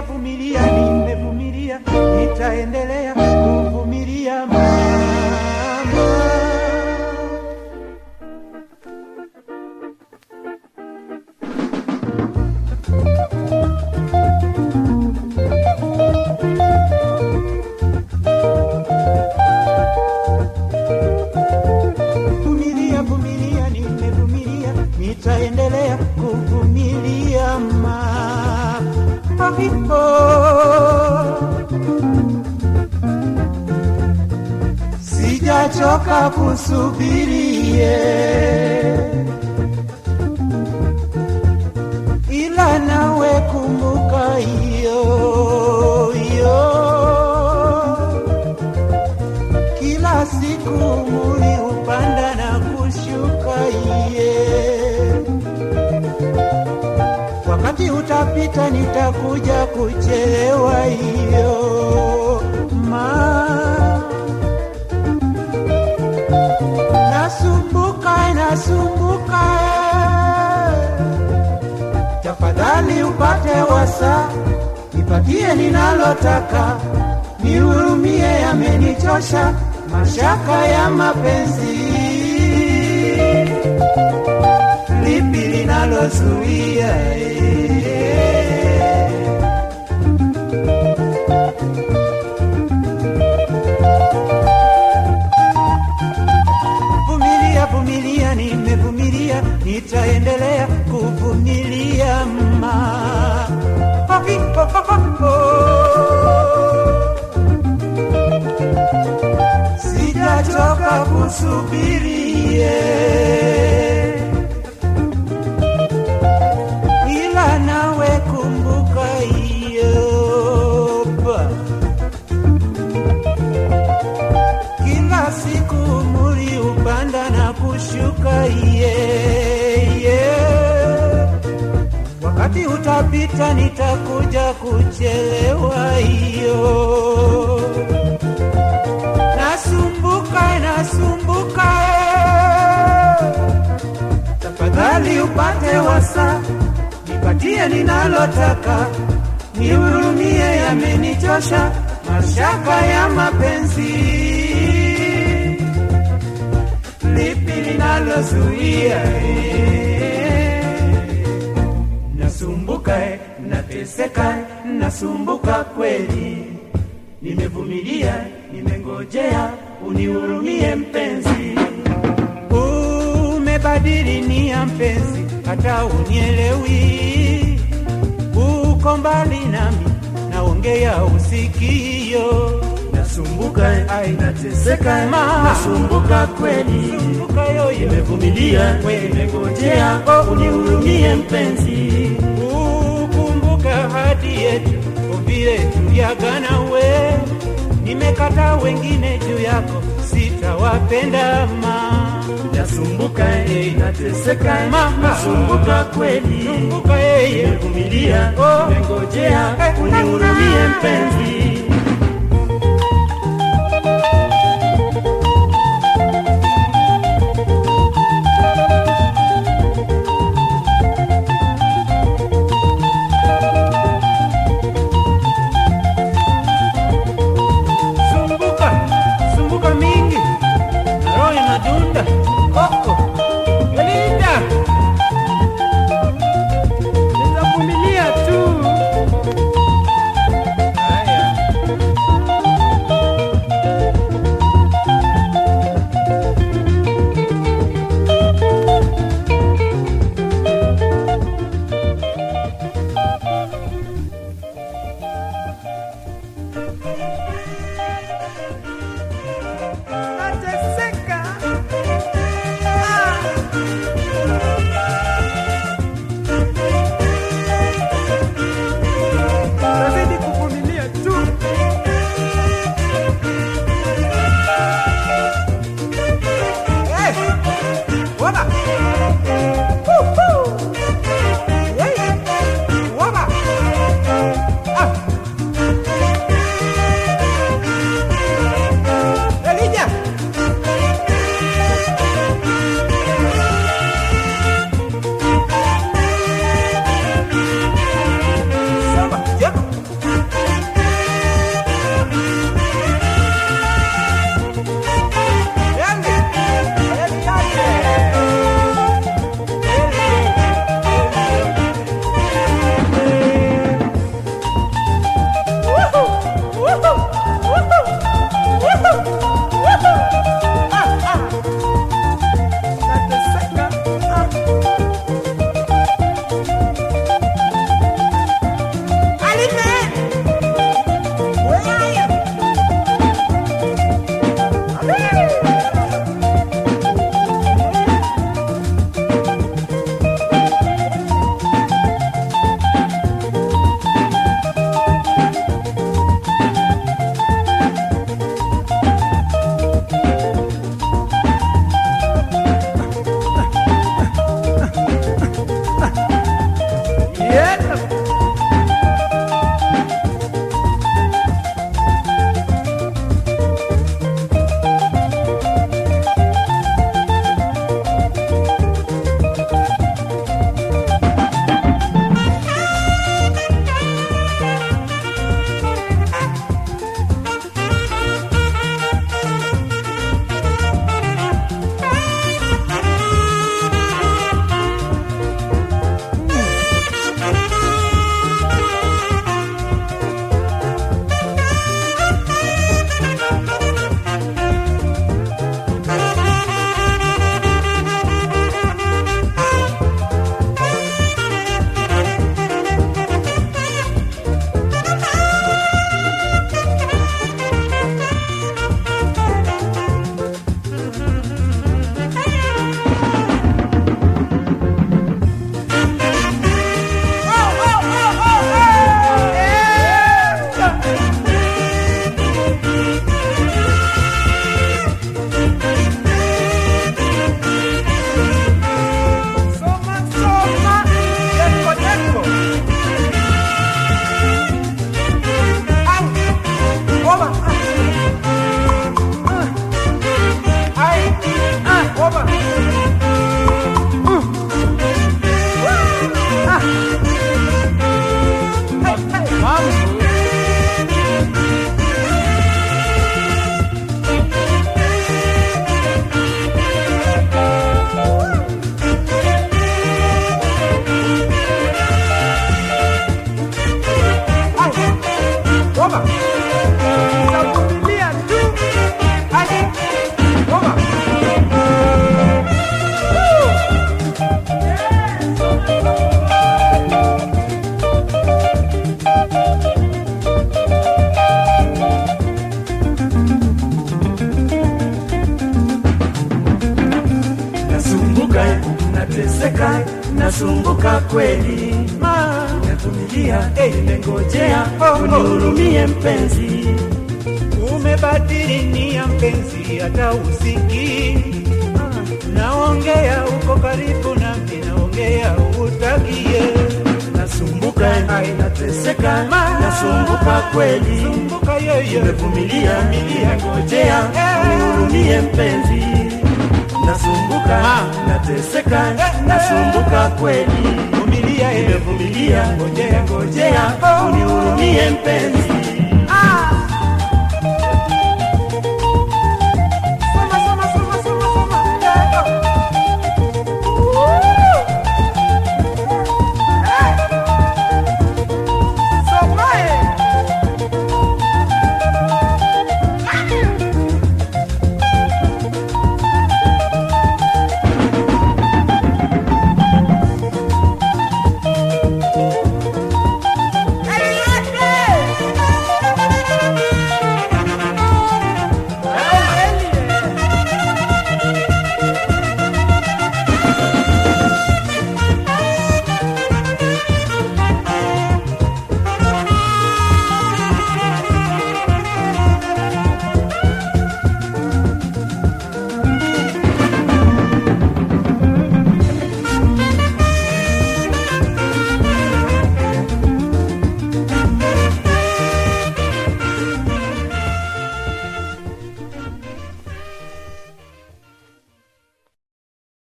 Vumilia, vumilia, nimevumilia, nitaendelea Sijachoka kusubirie, ila nawe kumbuka hiyo hiyo. Kila siku muli upanda na kushuka iye wakati utapita nitakuja kuchelewa hiyo nasumbuka nasumbuka tafadhali upate wasa nipatie ninalotaka. Nihurumie yamenichosha. Mashaka ya mapenzi. Lipi linalozuia? eh? Sijachoka ila nawe kumbuka hiyo kila siku muri upanda na kushuka yeye, wakati utapita nitakuja kuchelewa hiyo nasumbuka inasumbuka, tafadhali upate wasa nipatie ninalotaka. Nihurumie yamenichosha mashaka ya mapenzi. Lipi linalozuia nasumbuka eh, nateseka nasumbuka kweli nimevumilia nimengojea unihurumie mpenzi. Umebadili nia mpenzi hata unielewi. Uko mbali nami naongea usikio. Nasumbuka, ai nateseka, nasumbuka kweli, nimevumilia, nimengojea unihurumie mpenzi. ukumbuka hadi yetu vile tuliagana we nimekata wengine juu yako sitawapenda ma. Nasumbuka, eh, nateseka, mama nasumbuka kweli, sumbuka yeye. Nimevumilia, Oh. nimengojea. Eh. unihurumie mpenzi. 他的 nasumbuka kweli. Ma, natumilia Eh. nimengojea Oh, oh. unihurumie mpenzi. Umebadili nia mpenzi, hata usiki naongea uko karibu nami, naongea utakie. Nasumbuka inateseka, nasumbuka kweli. Yeye. Nimevumilia nimengojea Eh. unihurumie mpenzi nasumbuka nateseka Eh. nasumbuka kweli. Vumilia yeye nimevumilia. Ngojea ngojea unihurumie mpenzi